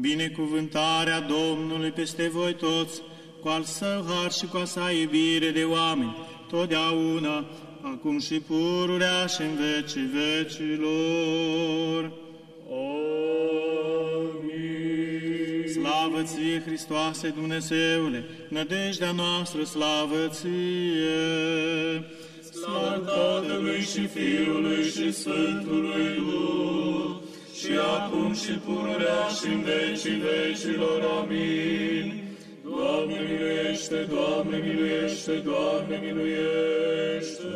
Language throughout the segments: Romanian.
Binecuvântarea Domnului peste voi toți, cu al său har și cu a sa iubire de oameni, totdeauna, acum și pururea și în vecii vecilor. Amin. Slavă ție, Hristoase Dumnezeule, nădejdea noastră, slavă ție! Slavă Tatălui și Fiului și Sfântului Duh, și acum și pururea și în vecii vecilor. Amin. Doamne miluiește, Doamne miluiește, Doamne miluiește.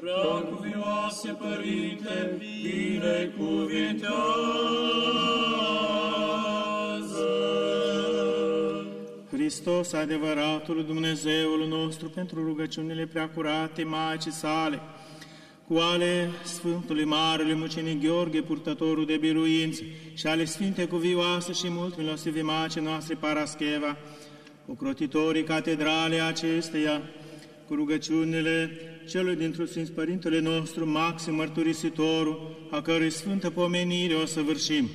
Prea cuvioase Părinte, binecuvintează. Hristos, adevăratul Dumnezeul nostru, pentru rugăciunile preacurate Maicii sale, cu ale Sfântului Marele Mucenic Gheorghe, purtătorul de biruință, și ale Sfinte Cuvioase și mult milosive Maicii noastre Parascheva, ocrotitorii catedrale acesteia, cu rugăciunile celui dintr-o Sfinț Părintele nostru, Maxim Mărturisitorul, a cărui sfântă pomenire o săvârșim,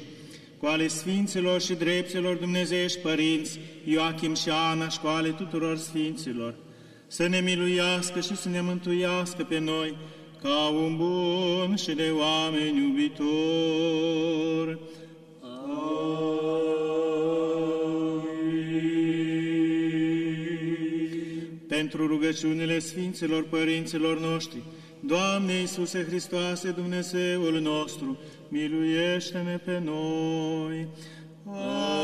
cu ale Sfinților și Drepților Dumnezeiești Părinți, Ioachim și Ana și cu ale tuturor Sfinților, să ne miluiască și să ne mântuiască pe noi, ca un bun și de oameni iubitor. Pentru rugăciunile Sfinților Părinților noștri, Doamne Iisuse Hristoase, Dumnezeul nostru, miluiește-ne pe noi. Amin.